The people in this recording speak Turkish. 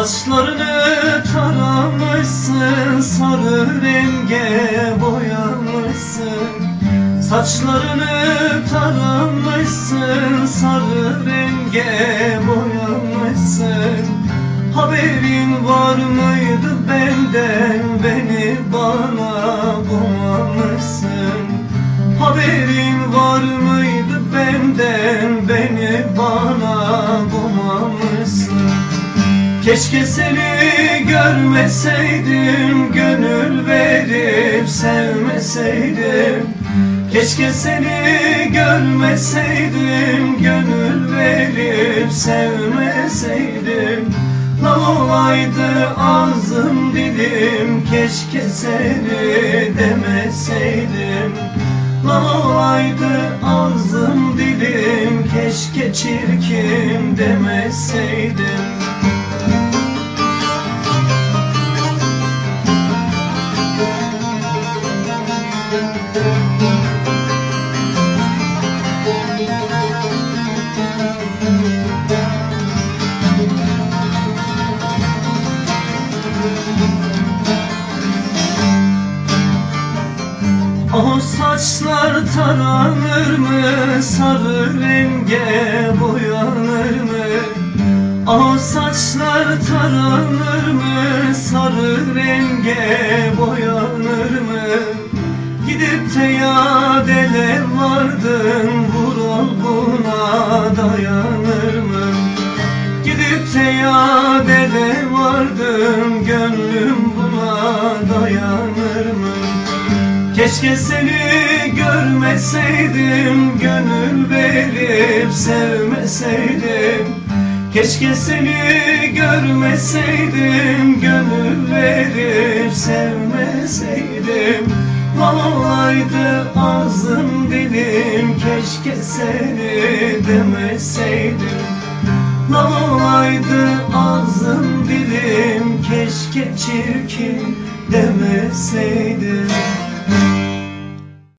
Saçlarını taramışsın sarı renge boyamışsın. Saçlarını taramışsın sarı renge boyamışsın. Haberin var mıydı benden beni bana Keşke seni görmeseydim Gönül verip sevmeseydim. Keşke seni görmeseydim Gönül verip sevmeseydim. Lan olaydı ağzım dilim Keşke seni demeseydim. Lan olaydı ağzım dilim Keşke çirkin demeseydim O saçlar taranır mı? Sarı renge boyanır mı? O saçlar taranır mı? Sarı renge boyanır mı? Gidip de yadele vardın Vural Keşke seni görmeseydim Gönül verip sevmeseydim. Keşke seni görmeseydim Gönül verip sevmeseydim. Vallalaydı ağzım dilim Keşke seni demeseydim. Vallalaydı ağzım dilim Keşke çirkin demeseydim